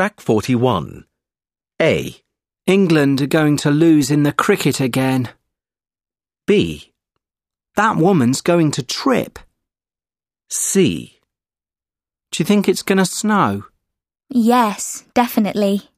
Track 41. A. England are going to lose in the cricket again. B. That woman's going to trip. C. Do you think it's going to snow? Yes, definitely.